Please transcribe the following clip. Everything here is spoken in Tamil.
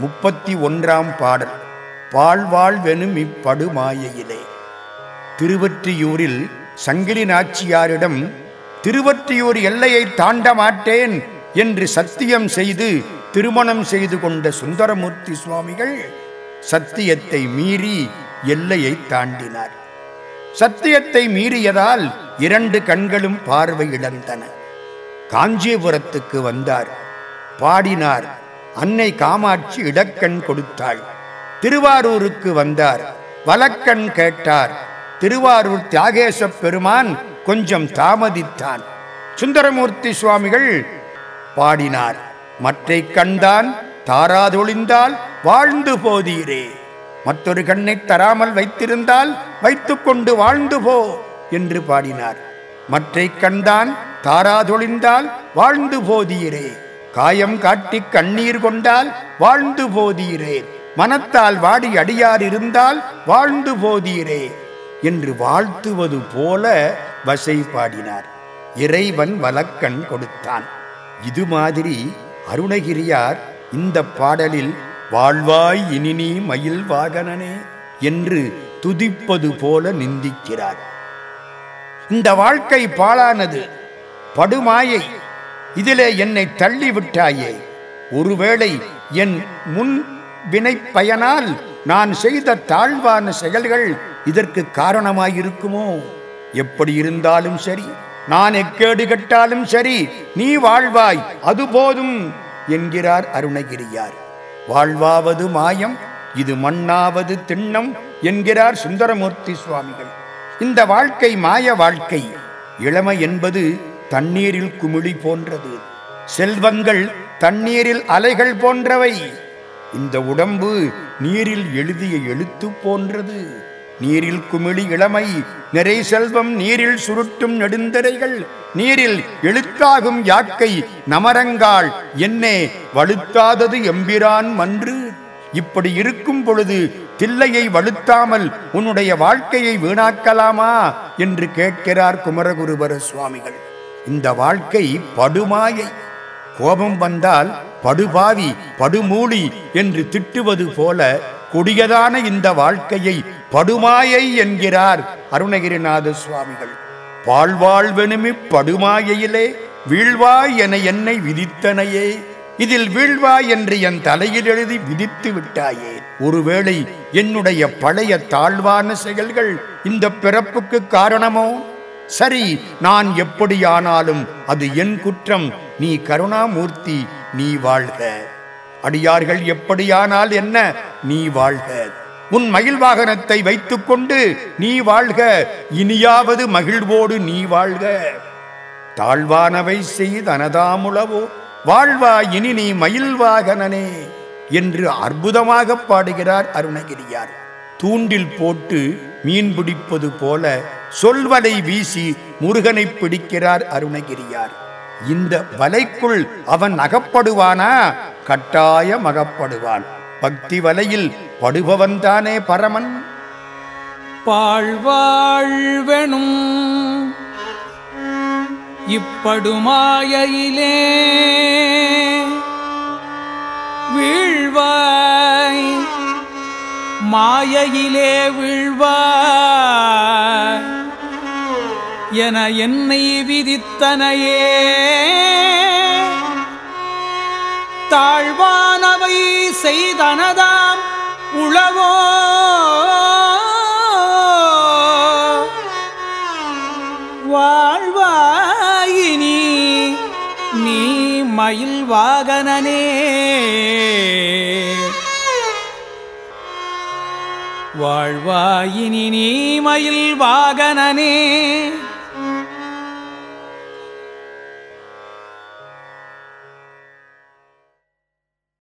முப்பத்தி ஒன்றாம் பாடல். பால்வாழ்வெனும் இப்படுமாயையிலே. திருவற்றியூரில் சங்கிலி நாச்சியாரிடம் திருவற்றியூர் எல்லையை தாண்ட மாட்டேன் என்று சத்தியம் செய்து திருமணம் செய்து கொண்ட சுந்தரமூர்த்தி சுவாமிகள் சத்தியத்தை மீறி எல்லையை தாண்டினார். சத்தியத்தை மீறியதால் இரண்டு கண்களும் பார்வை இழந்தன. காஞ்சிபுரத்துக்கு வந்தார். பாடினார் அன்னை காமாட்சி இடக்கண் கொடுத்தாள். திருவாரூருக்கு வந்தார். வலக்கண் கேட்டார். திருவாரூர் தியாகேச பெருமான் கொஞ்சம் தாமதித்தான். சுந்தரமூர்த்தி சுவாமிகள் பாடினார். மற்றை கண்தான் தாராதொழிந்தால் வாழ்ந்து போதீரே. மற்றொரு கண்ணை தராமல் வைத்திருந்தால் வைத்துக்கொண்டு வாழ்ந்து போ என்று பாடினார். மற்றை கண்தான் தாராதொழிந்தால் வாழ்ந்து போதீரே. காயம் காட்டி கண்ணீர் கொண்டால் வாழ்ந்து போதீரே. மனத்தால் வாடி அடியார் இருந்தால் வாழ்ந்து போதீரே என்று வாழ்த்துவது போல வசை பாடினார். இறைவன் வலக்கண் கொடுத்தான். இது மாதிரி அருணகிரியார் இந்த பாடலில் வாழ்வாய் இனினி மயில் வாகனனே என்று துதிப்பது போல நிந்திக்கிறார். இந்த வாழ்க்கை பாழானது. படுமாயை இதிலே என்னை தள்ளிவிட்டாயே. ஒருவேளை என் முன் வினை பயனால் நான் செய்த தாழ்வான செயல்கள் இதற்கு காரணமாயிருக்குமோ? எப்படி இருந்தாலும் சரி நான் எக்கேடு கட்டாலும் சரி நீ வாழ்வாய் அது போதும் என்கிறார் அருணகிரியார். வாழ்வாவது மாயம் இது மண்ணாவது திண்ணம் என்கிறார் சுந்தரமூர்த்தி சுவாமிகள். இந்த வாழ்க்கை மாய வாழ்க்கை. இளமை என்பது தண்ணீரில் குமிழி போன்றது. செல்வங்கள் தண்ணீரில் அலைகள் போன்றவை. இந்த உடம்பு நீரில் எழுதிய எழுத்து போன்றது. நீரில் குமிழி இளமை நிறை செல்வம் நீரில் சுருட்டும் நெடுந்தரைகள். நீரில் எழுத்தாகும் யாக்கை நமரங்காள் என்னே வலுத்தாதது எம்பிரான் மன்று. இப்படி இருக்கும் பொழுது தில்லையை வலுத்தாமல் உன்னுடைய வாழ்க்கையை வீணாக்கலாமா? என்று கேட்கிறார் குமரகுருபர சுவாமிகள். இந்த வாழ்க்கை படுமாயை. கோபம் வந்தால் படுபாவி படுமூடி என்று திட்டுவது போல கொடியதான இந்த வாழ்க்கையை படுமாயை என்கிறார் அருணகிரிநாத சுவாமிகள். பாழ்வாழ்வெனுமி படுமாயையிலே வீழ்வாய் என என்னை விதித்தனையே. இதில் வீழ்வாய் என்று என் தலையில் எழுதி விதித்து விட்டாயே. ஒருவேளை என்னுடைய பழைய தாழ்வான செயல்கள் இந்த பிறப்புக்கு காரணமோ? சரி நான் எப்படியானாலும் அது என் குற்றம். நீ கருணாமூர்த்தி நீ வாழ்க. அடியார்கள் எப்படியானால் என்ன? நீ வாழ்க. உன் மகிழ் வாகனத்தை வைத்துக்கொண்டு நீ வாழ்க. இனியாவது மகிழ்வோடு நீ வாழ்க. தாழ்வானவை செய்தனதாமுளவோ வாழ்வா இனி நீ மயில் வாகனனே என்று அற்புதமாக பாடுகிறார் அருணகிரியார். தூண்டில் போட்டு மீன் பிடிப்பது போல சொல்வலை வீசி முருகனை பிடிக்கிறார் அருணகிரியார். இந்த வலைக்குள் அவன் அகப்படுவானா? கட்டாயம் அகப்படுவான் பக்தி வலையில் படுபவன்தானே பரமன். பாழ்வாழ்வெனும் இப்படுமாயிலே வீழ்வாய் மாயையிலே வீழ்வாய். என என்னை விதித்தனையே. தாழ்வானவை செய்தனதாம் உளவோ. வாழ்வாயினி நீ மயில் வாகனனே. வாழ்வாயினி நீ மயில் வாகனனே.